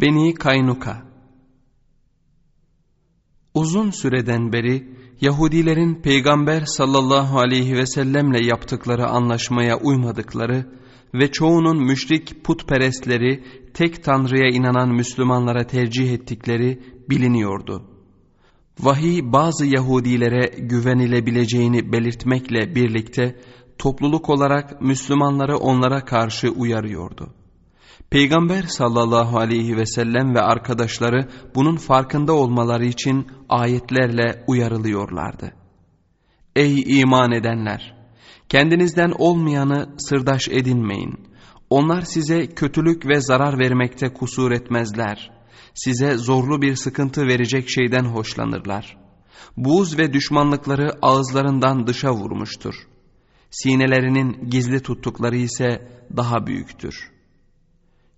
Beni Kaynuka Uzun süreden beri Yahudilerin Peygamber sallallahu aleyhi ve sellemle yaptıkları anlaşmaya uymadıkları ve çoğunun müşrik putperestleri tek tanrıya inanan Müslümanlara tercih ettikleri biliniyordu. Vahiy bazı Yahudilere güvenilebileceğini belirtmekle birlikte topluluk olarak Müslümanları onlara karşı uyarıyordu. Peygamber sallallahu aleyhi ve sellem ve arkadaşları bunun farkında olmaları için ayetlerle uyarılıyorlardı. Ey iman edenler! Kendinizden olmayanı sırdaş edinmeyin. Onlar size kötülük ve zarar vermekte kusur etmezler. Size zorlu bir sıkıntı verecek şeyden hoşlanırlar. Buğz ve düşmanlıkları ağızlarından dışa vurmuştur. Sinelerinin gizli tuttukları ise daha büyüktür.''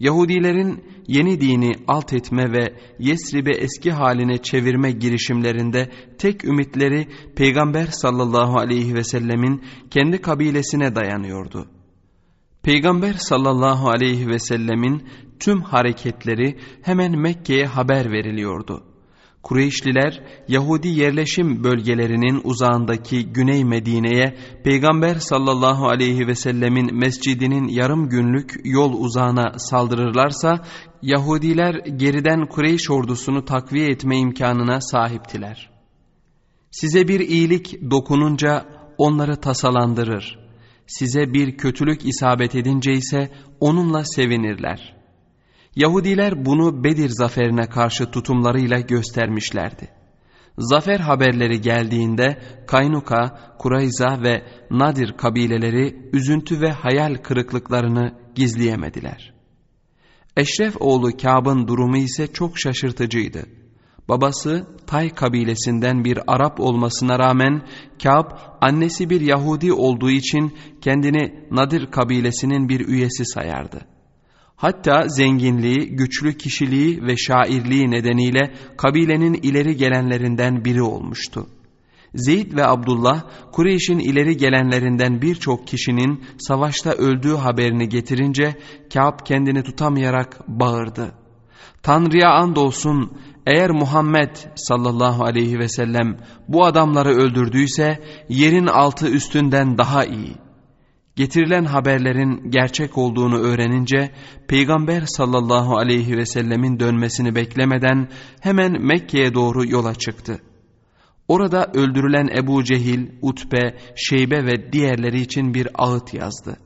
Yahudilerin yeni dini alt etme ve Yesrib'i eski haline çevirme girişimlerinde tek ümitleri Peygamber sallallahu aleyhi ve sellemin kendi kabilesine dayanıyordu. Peygamber sallallahu aleyhi ve sellemin tüm hareketleri hemen Mekke'ye haber veriliyordu. Kureyşliler Yahudi yerleşim bölgelerinin uzağındaki Güney Medine'ye Peygamber sallallahu aleyhi ve sellemin mescidinin yarım günlük yol uzağına saldırırlarsa Yahudiler geriden Kureyş ordusunu takviye etme imkanına sahiptiler. Size bir iyilik dokununca onları tasalandırır. Size bir kötülük isabet edince ise onunla sevinirler.'' Yahudiler bunu Bedir zaferine karşı tutumlarıyla göstermişlerdi. Zafer haberleri geldiğinde Kaynuka, Kurayza ve Nadir kabileleri üzüntü ve hayal kırıklıklarını gizleyemediler. Eşref oğlu Kâb'ın durumu ise çok şaşırtıcıydı. Babası Tay kabilesinden bir Arap olmasına rağmen Kâb annesi bir Yahudi olduğu için kendini Nadir kabilesinin bir üyesi sayardı. Hatta zenginliği, güçlü kişiliği ve şairliği nedeniyle kabilenin ileri gelenlerinden biri olmuştu. Zeyd ve Abdullah, Kureyş'in ileri gelenlerinden birçok kişinin savaşta öldüğü haberini getirince Kâb kendini tutamayarak bağırdı. Tanrı'ya andolsun eğer Muhammed sallallahu aleyhi ve sellem bu adamları öldürdüyse yerin altı üstünden daha iyi. Getirilen haberlerin gerçek olduğunu öğrenince Peygamber sallallahu aleyhi ve sellemin dönmesini beklemeden hemen Mekke'ye doğru yola çıktı. Orada öldürülen Ebu Cehil, Utbe, Şeybe ve diğerleri için bir ağıt yazdı.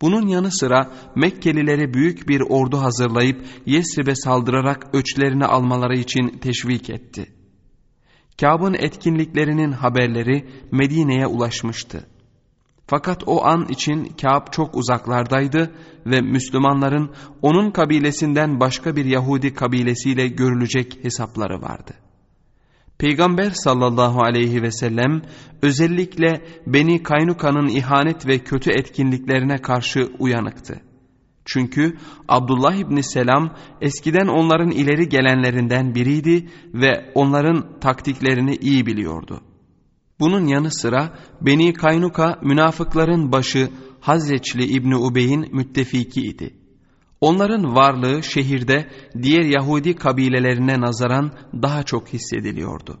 Bunun yanı sıra Mekkelileri büyük bir ordu hazırlayıp Yesrib'e saldırarak öçlerini almaları için teşvik etti. Kâb'ın etkinliklerinin haberleri Medine'ye ulaşmıştı. Fakat o an için Kâb çok uzaklardaydı ve Müslümanların onun kabilesinden başka bir Yahudi kabilesiyle görülecek hesapları vardı. Peygamber sallallahu aleyhi ve sellem özellikle Beni Kaynuka'nın ihanet ve kötü etkinliklerine karşı uyanıktı. Çünkü Abdullah İbni Selam eskiden onların ileri gelenlerinden biriydi ve onların taktiklerini iyi biliyordu. Bunun yanı sıra Beni Kaynuka münafıkların başı Hazreçli İbni Ubey'in müttefiki idi. Onların varlığı şehirde diğer Yahudi kabilelerine nazaran daha çok hissediliyordu.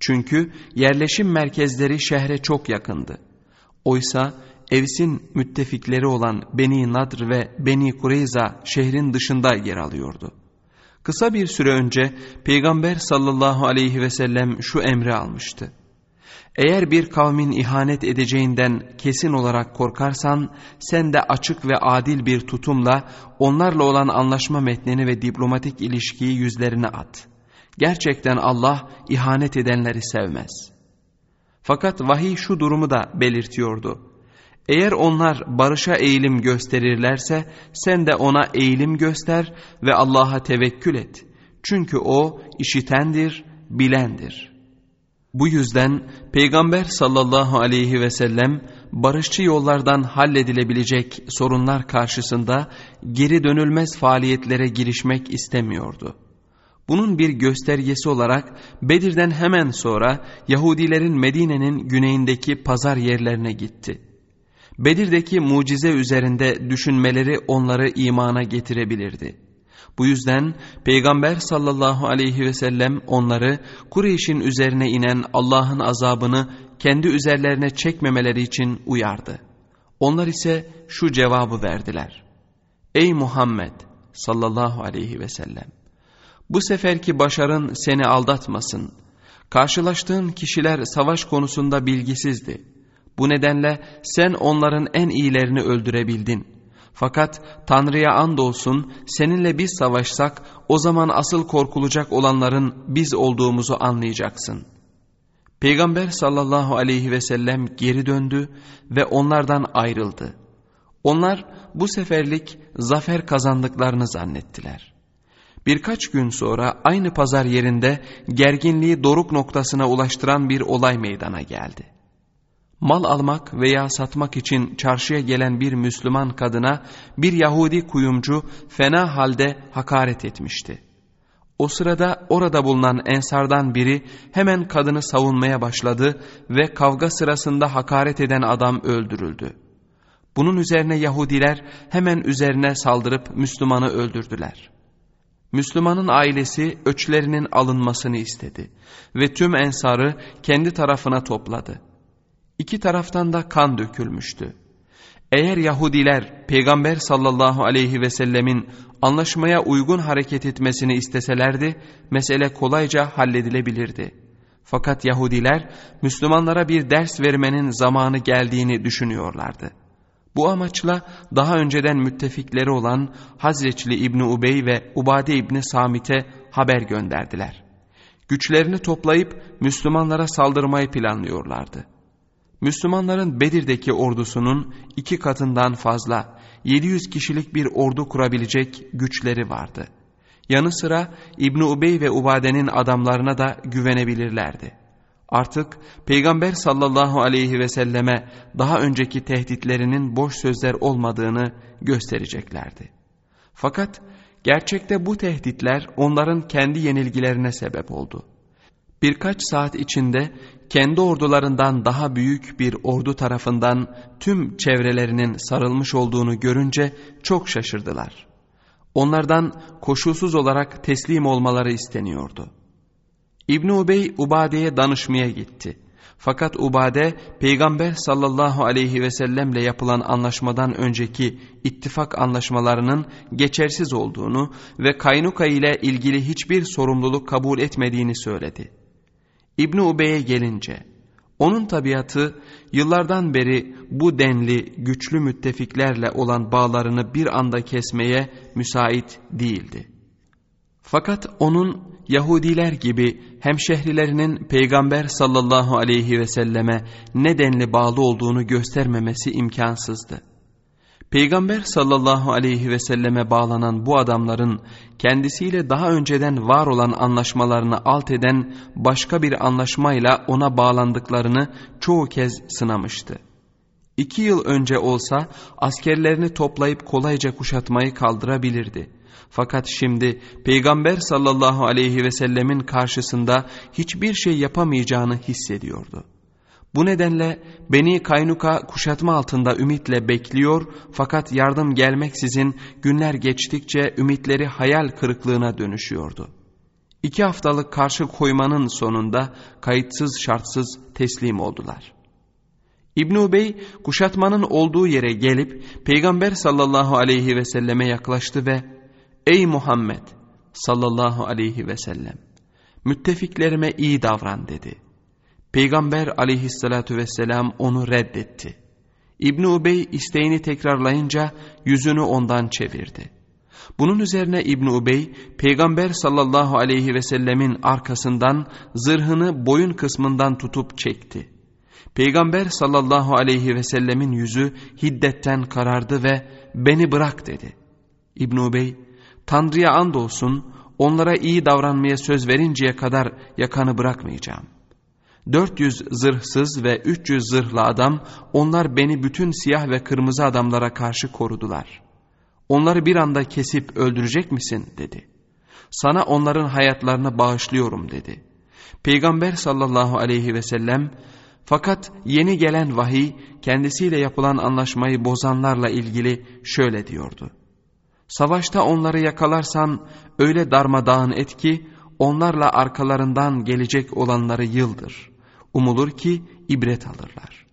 Çünkü yerleşim merkezleri şehre çok yakındı. Oysa Evs'in müttefikleri olan Beni Nadr ve Beni Kureyza şehrin dışında yer alıyordu. Kısa bir süre önce Peygamber sallallahu aleyhi ve sellem şu emri almıştı. Eğer bir kavmin ihanet edeceğinden kesin olarak korkarsan sen de açık ve adil bir tutumla onlarla olan anlaşma metnini ve diplomatik ilişkiyi yüzlerine at. Gerçekten Allah ihanet edenleri sevmez. Fakat vahiy şu durumu da belirtiyordu. Eğer onlar barışa eğilim gösterirlerse sen de ona eğilim göster ve Allah'a tevekkül et. Çünkü o işitendir, bilendir.'' Bu yüzden Peygamber sallallahu aleyhi ve sellem barışçı yollardan halledilebilecek sorunlar karşısında geri dönülmez faaliyetlere girişmek istemiyordu. Bunun bir göstergesi olarak Bedir'den hemen sonra Yahudilerin Medine'nin güneyindeki pazar yerlerine gitti. Bedir'deki mucize üzerinde düşünmeleri onları imana getirebilirdi. Bu yüzden Peygamber sallallahu aleyhi ve sellem onları Kureyş'in üzerine inen Allah'ın azabını kendi üzerlerine çekmemeleri için uyardı. Onlar ise şu cevabı verdiler. Ey Muhammed sallallahu aleyhi ve sellem! Bu seferki başarın seni aldatmasın. Karşılaştığın kişiler savaş konusunda bilgisizdi. Bu nedenle sen onların en iyilerini öldürebildin. Fakat Tanrı'ya andolsun seninle biz savaşsak o zaman asıl korkulacak olanların biz olduğumuzu anlayacaksın. Peygamber sallallahu aleyhi ve sellem geri döndü ve onlardan ayrıldı. Onlar bu seferlik zafer kazandıklarını zannettiler. Birkaç gün sonra aynı pazar yerinde gerginliği doruk noktasına ulaştıran bir olay meydana geldi. Mal almak veya satmak için çarşıya gelen bir Müslüman kadına bir Yahudi kuyumcu fena halde hakaret etmişti. O sırada orada bulunan ensardan biri hemen kadını savunmaya başladı ve kavga sırasında hakaret eden adam öldürüldü. Bunun üzerine Yahudiler hemen üzerine saldırıp Müslümanı öldürdüler. Müslümanın ailesi öçlerinin alınmasını istedi ve tüm ensarı kendi tarafına topladı. İki taraftan da kan dökülmüştü. Eğer Yahudiler Peygamber sallallahu aleyhi ve sellemin anlaşmaya uygun hareket etmesini isteselerdi, mesele kolayca halledilebilirdi. Fakat Yahudiler Müslümanlara bir ders vermenin zamanı geldiğini düşünüyorlardı. Bu amaçla daha önceden müttefikleri olan Hazreçli İbni Ubey ve Ubade İbni Samit'e haber gönderdiler. Güçlerini toplayıp Müslümanlara saldırmayı planlıyorlardı. Müslümanların Bedir'deki ordusunun iki katından fazla 700 kişilik bir ordu kurabilecek güçleri vardı. Yanı sıra İbni Ubey ve Ubade'nin adamlarına da güvenebilirlerdi. Artık Peygamber sallallahu aleyhi ve selleme daha önceki tehditlerinin boş sözler olmadığını göstereceklerdi. Fakat gerçekte bu tehditler onların kendi yenilgilerine sebep oldu. Birkaç saat içinde kendi ordularından daha büyük bir ordu tarafından tüm çevrelerinin sarılmış olduğunu görünce çok şaşırdılar. Onlardan koşulsuz olarak teslim olmaları isteniyordu. İbn Ubey Ubade'ye danışmaya gitti. Fakat Ubade Peygamber sallallahu aleyhi ve sellemle yapılan anlaşmadan önceki ittifak anlaşmalarının geçersiz olduğunu ve Kaynuka ile ilgili hiçbir sorumluluk kabul etmediğini söyledi. İbni Ubey'e gelince, onun tabiatı yıllardan beri bu denli güçlü müttefiklerle olan bağlarını bir anda kesmeye müsait değildi. Fakat onun Yahudiler gibi hemşehrilerinin Peygamber sallallahu aleyhi ve selleme ne denli bağlı olduğunu göstermemesi imkansızdı. Peygamber sallallahu aleyhi ve selleme bağlanan bu adamların kendisiyle daha önceden var olan anlaşmalarını alt eden başka bir anlaşmayla ona bağlandıklarını çoğu kez sınamıştı. İki yıl önce olsa askerlerini toplayıp kolayca kuşatmayı kaldırabilirdi. Fakat şimdi Peygamber sallallahu aleyhi ve sellemin karşısında hiçbir şey yapamayacağını hissediyordu. Bu nedenle Beni Kaynuka kuşatma altında ümitle bekliyor fakat yardım gelmeksizin günler geçtikçe ümitleri hayal kırıklığına dönüşüyordu. İki haftalık karşı koymanın sonunda kayıtsız şartsız teslim oldular. İbn Bey kuşatmanın olduğu yere gelip Peygamber sallallahu aleyhi ve selleme yaklaştı ve Ey Muhammed sallallahu aleyhi ve sellem müttefiklerime iyi davran dedi.'' Peygamber aleyhissalatü vesselam onu reddetti. İbni Ubey isteğini tekrarlayınca yüzünü ondan çevirdi. Bunun üzerine İbni Ubey Peygamber sallallahu aleyhi ve sellemin arkasından zırhını boyun kısmından tutup çekti. Peygamber sallallahu aleyhi ve sellemin yüzü hiddetten karardı ve beni bırak dedi. İbn Ubey Tanrı'ya andolsun onlara iyi davranmaya söz verinceye kadar yakanı bırakmayacağım.'' 400 zırhsız ve 300 zırhlı adam onlar beni bütün siyah ve kırmızı adamlara karşı korudular. Onları bir anda kesip öldürecek misin dedi. Sana onların hayatlarını bağışlıyorum dedi. Peygamber sallallahu aleyhi ve sellem fakat yeni gelen vahiy kendisiyle yapılan anlaşmayı bozanlarla ilgili şöyle diyordu. Savaşta onları yakalarsan öyle darmadağın et ki onlarla arkalarından gelecek olanları yıldır. Umulur ki ibret alırlar.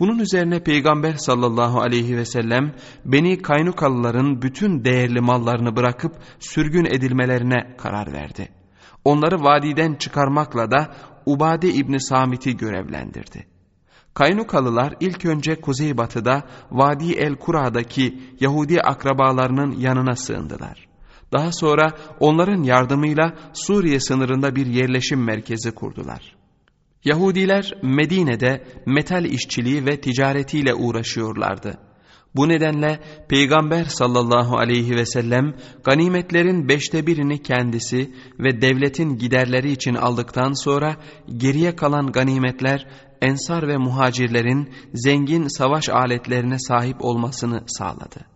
Bunun üzerine Peygamber sallallahu aleyhi ve sellem Beni Kaynukalıların bütün değerli mallarını bırakıp sürgün edilmelerine karar verdi. Onları vadiden çıkarmakla da Ubade İbni Samit'i görevlendirdi. Kaynukalılar ilk önce kuzeybatıda Vadi el-Kura'daki Yahudi akrabalarının yanına sığındılar. Daha sonra onların yardımıyla Suriye sınırında bir yerleşim merkezi kurdular. Yahudiler Medine'de metal işçiliği ve ticaretiyle uğraşıyorlardı. Bu nedenle Peygamber sallallahu aleyhi ve sellem ganimetlerin beşte birini kendisi ve devletin giderleri için aldıktan sonra geriye kalan ganimetler ensar ve muhacirlerin zengin savaş aletlerine sahip olmasını sağladı.